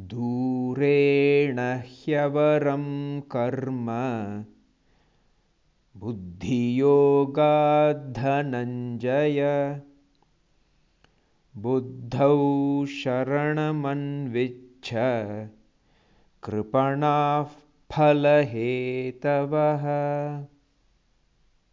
दूरेण ह्यवरं कर्म बुद्धियोगाद्धनञ्जय। बुद्धौ शरणमन्विच्छ कृपणाः फलहेतवः।